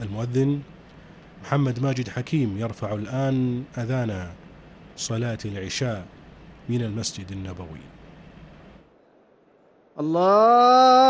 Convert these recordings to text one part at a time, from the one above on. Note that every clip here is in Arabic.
المؤذن محمد ماجد حكيم يرفع الآن أذان صلاة العشاء من المسجد النبوي. الله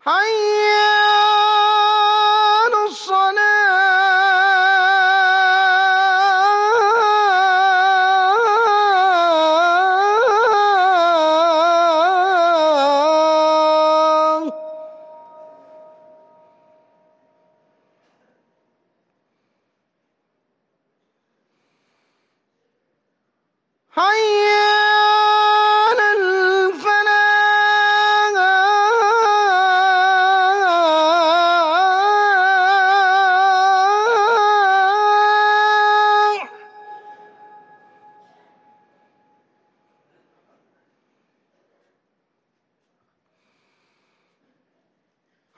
حي على الصلاة حي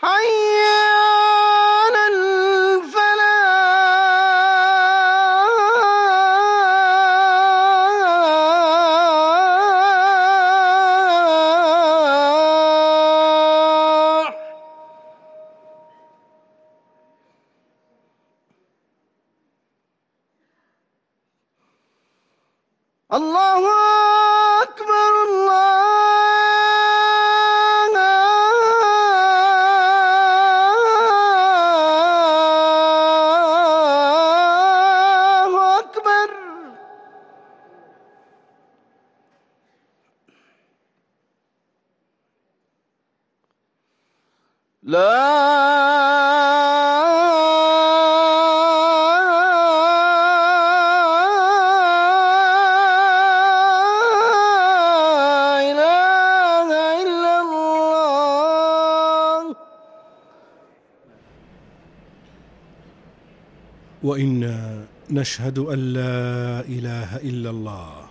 حي على الفلاح الله لا إله إلا الله. وإنا نشهد أن لا إله إلا الله.